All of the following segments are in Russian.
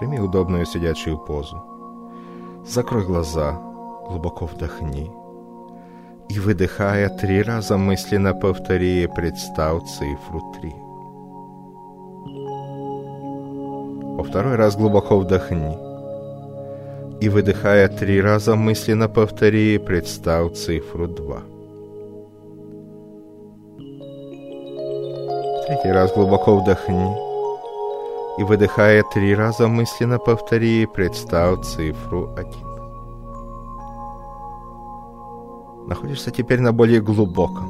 Прими удобную сидячую позу. Закрой глаза, глубоко вдохни. И выдыхая три раза мысленно повтори и представь цифру три. Во второй раз глубоко вдохни. И выдыхая три раза мысленно повтори и представь цифру два. Третий раз глубоко вдохни. И выдыхая три раза мысленно повтори и представь цифру один. Находишься теперь на более глубоком,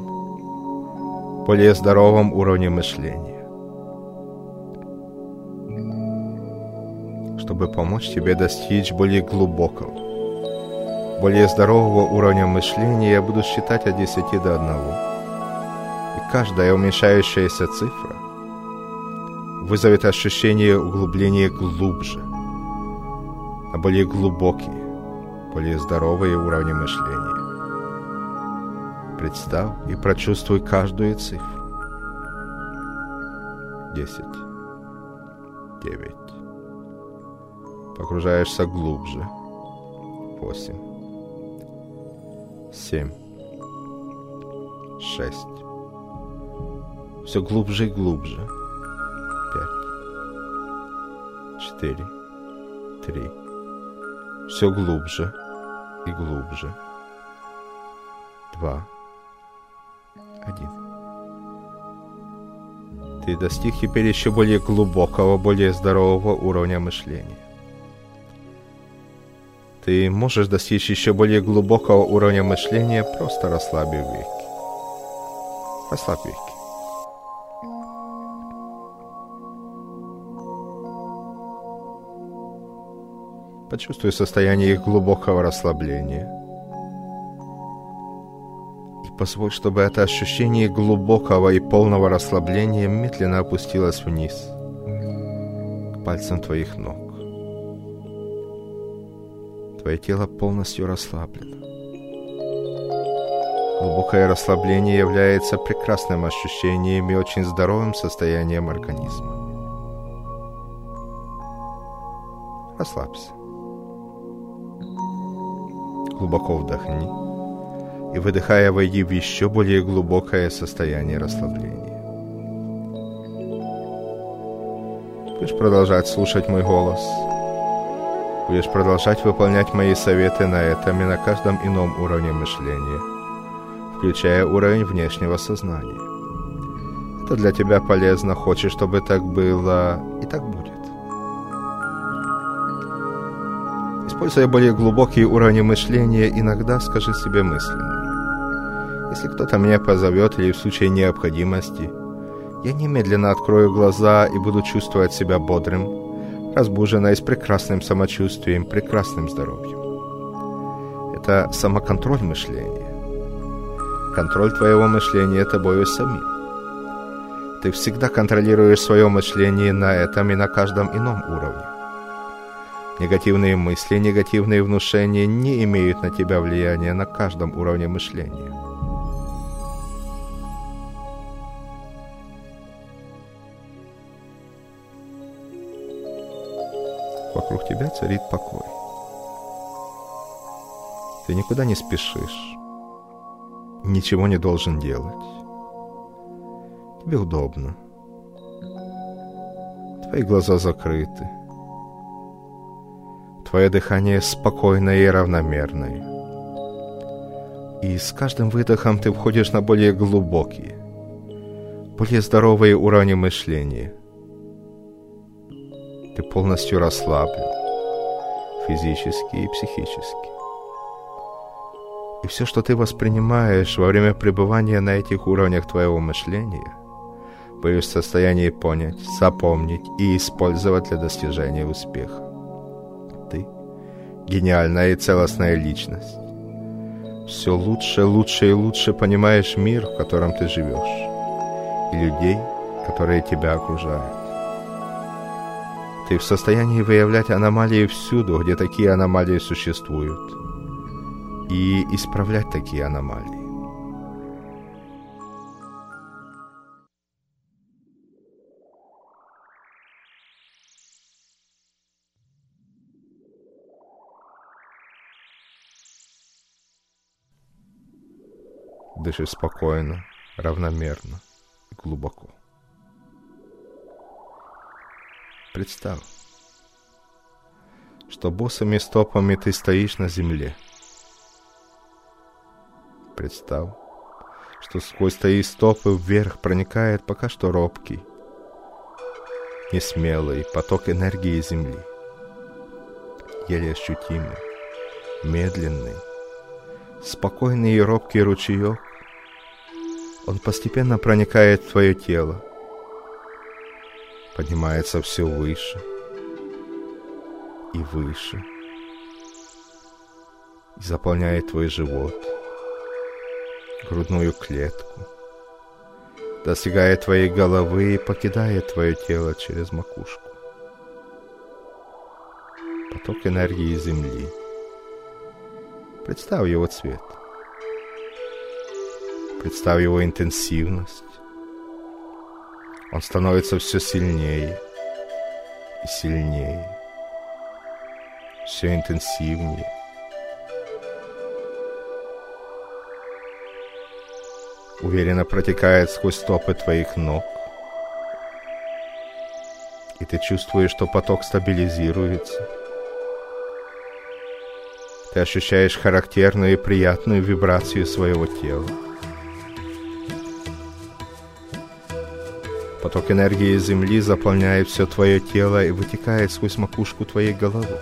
более здоровом уровне мышления. Чтобы помочь тебе достичь более глубокого, более здорового уровня мышления, я буду считать от 10 до 1. И каждая уменьшающаяся цифра вызовет ощущение углубления глубже, на более глубокие, более здоровые уровни мышления. Представь и прочувствуй каждую цифру. Десять. Девять. Погружаешься глубже. Восемь. Семь. Шесть. Все глубже и глубже. Четыре. Три. Все глубже и глубже. Два один. Ты достиг теперь еще более глубокого, более здорового уровня мышления. Ты можешь достичь еще более глубокого уровня мышления, просто расслабив веки. Расслабь веки. Почувствуй состояние их глубокого расслабления – Позволь, чтобы это ощущение глубокого и полного расслабления медленно опустилось вниз, к пальцам твоих ног. Твое тело полностью расслаблено. Глубокое расслабление является прекрасным ощущением и очень здоровым состоянием организма. Расслабься. Глубоко вдохни и, выдыхая, войди в еще более глубокое состояние расслабления. Будешь продолжать слушать мой голос. Будешь продолжать выполнять мои советы на этом и на каждом ином уровне мышления, включая уровень внешнего сознания. Это для тебя полезно, хочешь, чтобы так было, и так будет. Используя более глубокие уровни мышления, иногда скажи себе мысленно. Если кто-то меня позовет или в случае необходимости, я немедленно открою глаза и буду чувствовать себя бодрым, разбуженно и с прекрасным самочувствием, прекрасным здоровьем. Это самоконтроль мышления. Контроль твоего мышления тобою самим. Ты всегда контролируешь свое мышление на этом и на каждом ином уровне. Негативные мысли, негативные внушения не имеют на тебя влияния на каждом уровне мышления. Вокруг тебя царит покой. Ты никуда не спешишь, ничего не должен делать. Тебе удобно. Твои глаза закрыты. Твое дыхание спокойное и равномерное. И с каждым выдохом ты входишь на более глубокие, более здоровые уровни мышления – ты полностью расслаблен, физически и психически. И все, что ты воспринимаешь во время пребывания на этих уровнях твоего мышления, будешь в состоянии понять, запомнить и использовать для достижения успеха. Гениальная и целостная личность. Все лучше, лучше и лучше понимаешь мир, в котором ты живешь, и людей, которые тебя окружают. Ты в состоянии выявлять аномалии всюду, где такие аномалии существуют, и исправлять такие аномалии. Дыши спокойно, равномерно и глубоко. Представь, что босыми стопами ты стоишь на земле. Представь, что сквозь твои стопы вверх проникает пока что робкий, несмелый поток энергии Земли, еле ощутимый, медленный, спокойный и робкий ручеек, он постепенно проникает в твое тело, поднимается все выше и выше и заполняет твой живот, грудную клетку, достигает твоей головы и покидает твое тело через макушку. Поток энергии Земли. Представь его цвет. Представь его интенсивность. Он становится все сильнее и сильнее, все интенсивнее. Уверенно протекает сквозь стопы твоих ног. И ты чувствуешь, что поток стабилизируется. Ты ощущаешь характерную и приятную вибрацию своего тела. Поток энергии Земли заполняет все твое тело и вытекает сквозь макушку твоей головы.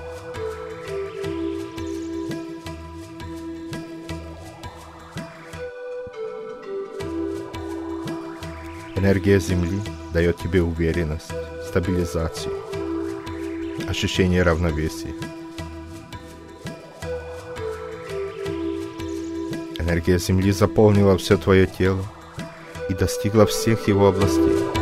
Энергия Земли дает тебе уверенность, стабилизацию, ощущение равновесия. Энергия Земли заполнила все твое тело и достигла всех его областей.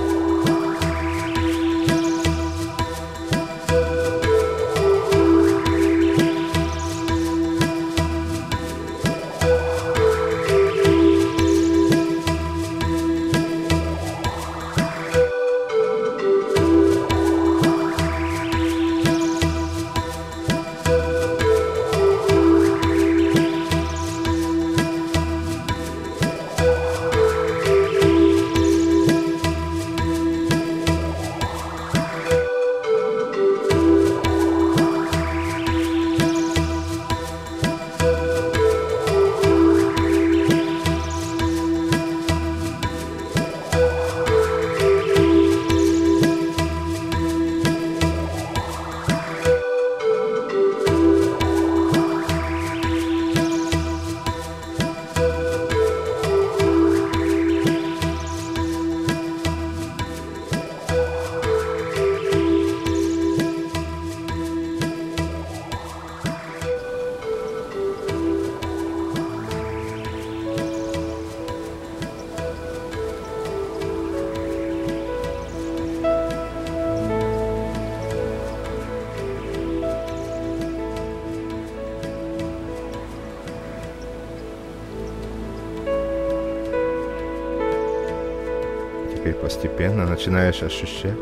Постепенно начинаешь ощущать,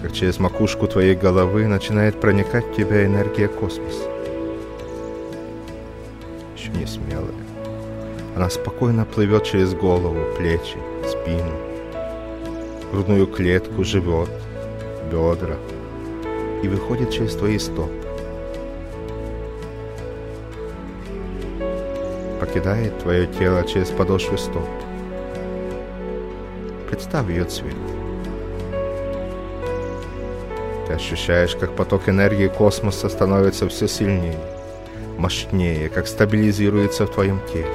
как через макушку твоей головы начинает проникать в тебя энергия космоса. Еще не смелая. Она спокойно плывет через голову, плечи, спину, грудную клетку, живот, бедра и выходит через твои стопы. Покидает твое тело через подошвы стоп Представь ее цвет. Ты ощущаешь, как поток энергии космоса становится все сильнее, мощнее, как стабилизируется в твоем теле.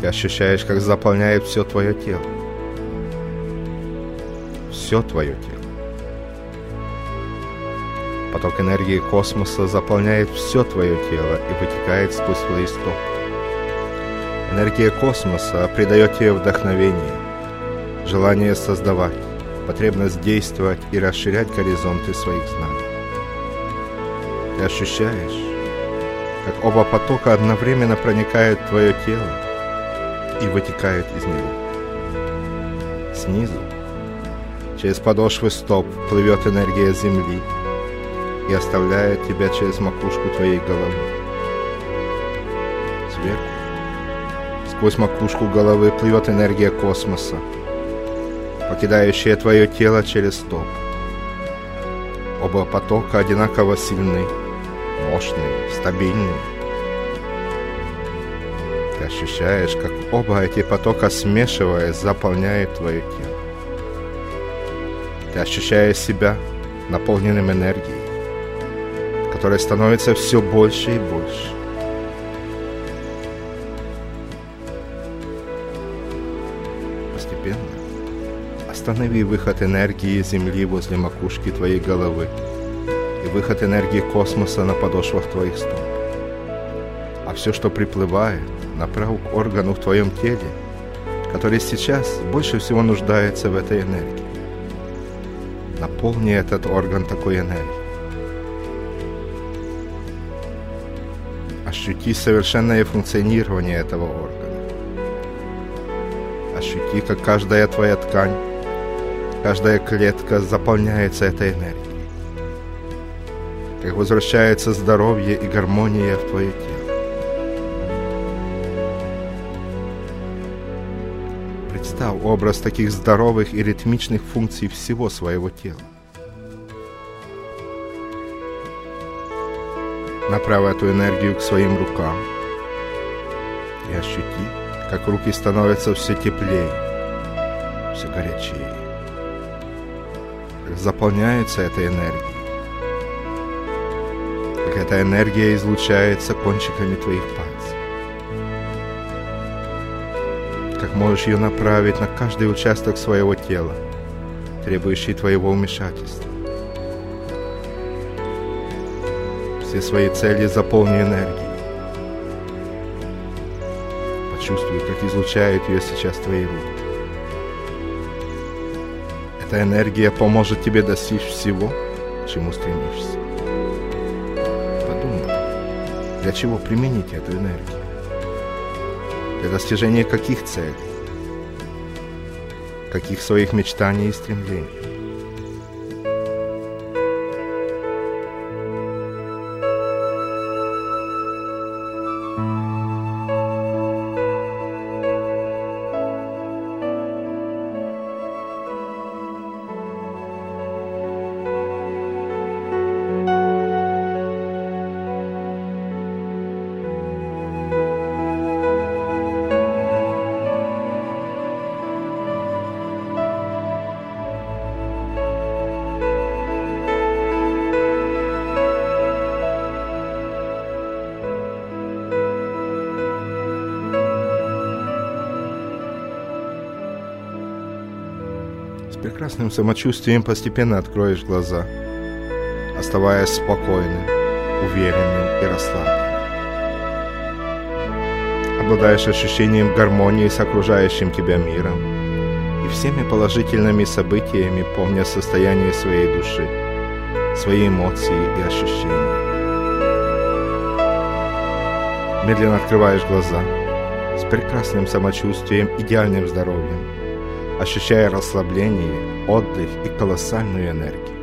Ты ощущаешь, как заполняет все твое тело. Все твое тело. Поток энергии космоса заполняет все твое тело и вытекает сквозь твои стопы. Энергия космоса придает тебе вдохновение, желание создавать, потребность действовать и расширять горизонты своих знаний. Ты ощущаешь, как оба потока одновременно проникают в твое тело и вытекают из него. Снизу, через подошвы стоп, плывет энергия Земли и оставляет тебя через макушку твоей головы сверху. Сквозь макушку головы плывет энергия космоса, покидающая твое тело через стоп. Оба потока одинаково сильны, мощные, стабильные. Ты ощущаешь, как оба эти потока, смешиваясь, заполняют твое тело. Ты ощущаешь себя наполненным энергией, которая становится все больше и больше. Постепенно останови выход энергии Земли возле макушки твоей головы и выход энергии космоса на подошвах твоих стоп. А все, что приплывает, направь к органу в твоем теле, который сейчас больше всего нуждается в этой энергии. Наполни этот орган такой энергией. Ощути совершенное функционирование этого органа. Ощути, как каждая твоя ткань, каждая клетка заполняется этой энергией. Как возвращается здоровье и гармония в твое тело. Представь образ таких здоровых и ритмичных функций всего своего тела. Направь эту энергию к своим рукам и ощути, как руки становятся все теплее, все горячее. Заполняется этой энергией. Как эта энергия излучается кончиками твоих пальцев. Как можешь ее направить на каждый участок своего тела, требующий твоего вмешательства. все свои цели заполни энергией. Почувствуй, как излучают ее сейчас твои руки. Эта энергия поможет тебе достичь всего, чему стремишься. Подумай, для чего применить эту энергию? Для достижения каких целей? Каких своих мечтаний и стремлений? Прекрасным самочувствием постепенно откроешь глаза, оставаясь спокойным, уверенным и расслабленным. Обладаешь ощущением гармонии с окружающим тебя миром и всеми положительными событиями, помня состояние своей души, свои эмоции и ощущения. Медленно открываешь глаза с прекрасным самочувствием, идеальным здоровьем, ощущая расслабление, отдых и колоссальную энергию.